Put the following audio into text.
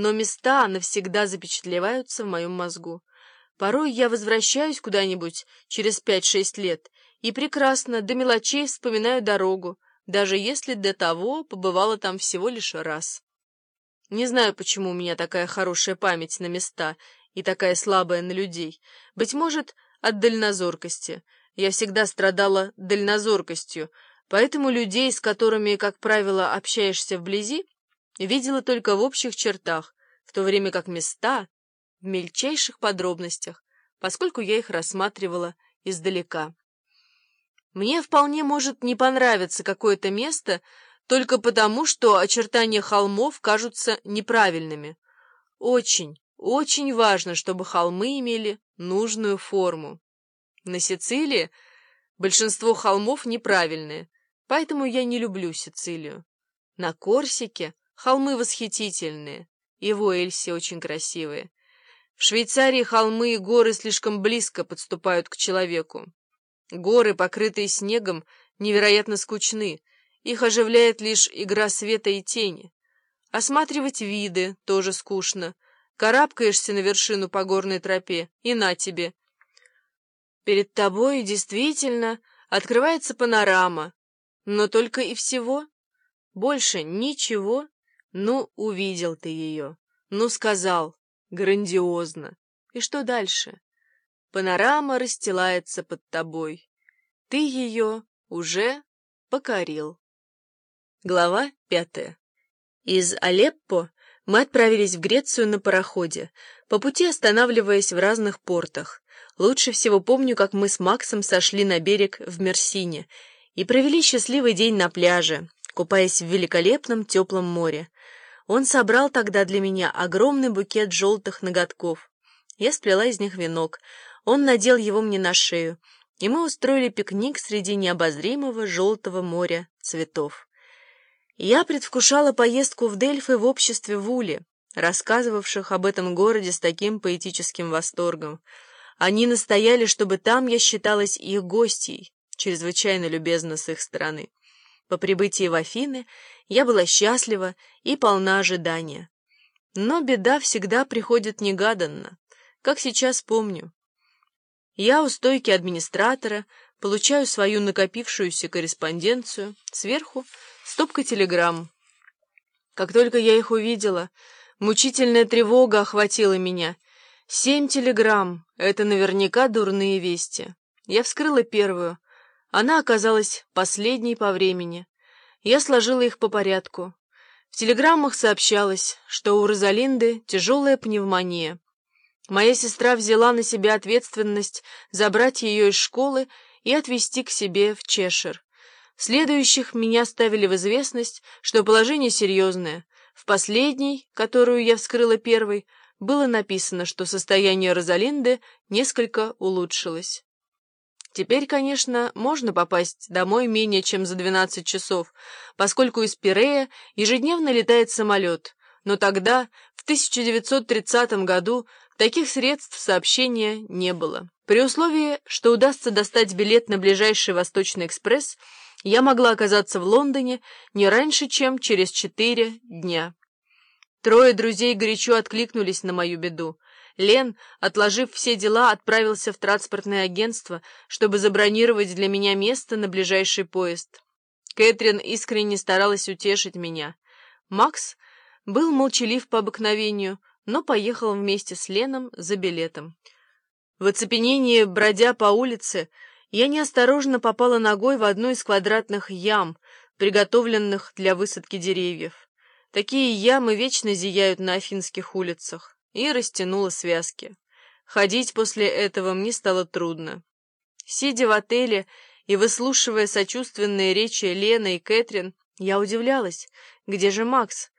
но места навсегда запечатлеваются в моем мозгу. Порой я возвращаюсь куда-нибудь через пять-шесть лет и прекрасно до мелочей вспоминаю дорогу, даже если до того побывала там всего лишь раз. Не знаю, почему у меня такая хорошая память на места и такая слабая на людей. Быть может, от дальнозоркости. Я всегда страдала дальнозоркостью, поэтому людей, с которыми, как правило, общаешься вблизи, видела только в общих чертах, в то время как места — в мельчайших подробностях, поскольку я их рассматривала издалека. Мне вполне может не понравиться какое-то место только потому, что очертания холмов кажутся неправильными. Очень, очень важно, чтобы холмы имели нужную форму. На Сицилии большинство холмов неправильные, поэтому я не люблю Сицилию. На Корсике холмы восхитительные, и в очень красивые. В Швейцарии холмы и горы слишком близко подступают к человеку. Горы, покрытые снегом, невероятно скучны, их оживляет лишь игра света и тени. Осматривать виды тоже скучно. Карабкаешься на вершину по горной тропе, и на тебе. Перед тобой действительно открывается панорама, но только и всего. Больше ничего. Ну, увидел ты ее. Ну, сказал. Грандиозно. И что дальше? Панорама расстилается под тобой. Ты ее уже покорил. Глава пятая. Из Алеппо мы отправились в Грецию на пароходе, по пути останавливаясь в разных портах. Лучше всего помню, как мы с Максом сошли на берег в Мерсине и провели счастливый день на пляже, купаясь в великолепном теплом море. Он собрал тогда для меня огромный букет желтых ноготков. Я сплела из них венок. Он надел его мне на шею, и мы устроили пикник среди необозримого желтого моря цветов. Я предвкушала поездку в Дельфы в обществе Вули, рассказывавших об этом городе с таким поэтическим восторгом. Они настояли, чтобы там я считалась их гостьей, чрезвычайно любезно с их стороны. По прибытии в Афины я была счастлива и полна ожидания. Но беда всегда приходит негаданно, как сейчас помню. Я у стойки администратора получаю свою накопившуюся корреспонденцию, сверху стопка телеграмм. Как только я их увидела, мучительная тревога охватила меня. Семь телеграмм — это наверняка дурные вести. Я вскрыла первую. Она оказалась последней по времени. Я сложила их по порядку. В телеграммах сообщалось, что у Розалинды тяжелая пневмония. Моя сестра взяла на себя ответственность забрать ее из школы и отвезти к себе в Чешир. Следующих меня ставили в известность, что положение серьезное. В последней, которую я вскрыла первой, было написано, что состояние Розалинды несколько улучшилось. Теперь, конечно, можно попасть домой менее чем за 12 часов, поскольку из Пирея ежедневно летает самолет, но тогда, в 1930 году, таких средств сообщения не было. При условии, что удастся достать билет на ближайший Восточный экспресс, я могла оказаться в Лондоне не раньше, чем через четыре дня. Трое друзей горячо откликнулись на мою беду. Лен, отложив все дела, отправился в транспортное агентство, чтобы забронировать для меня место на ближайший поезд. Кэтрин искренне старалась утешить меня. Макс был молчалив по обыкновению, но поехал вместе с Леном за билетом. В оцепенении, бродя по улице, я неосторожно попала ногой в одну из квадратных ям, приготовленных для высадки деревьев. Такие ямы вечно зияют на афинских улицах, и растянула связки. Ходить после этого мне стало трудно. Сидя в отеле и выслушивая сочувственные речи Лены и Кэтрин, я удивлялась, где же Макс?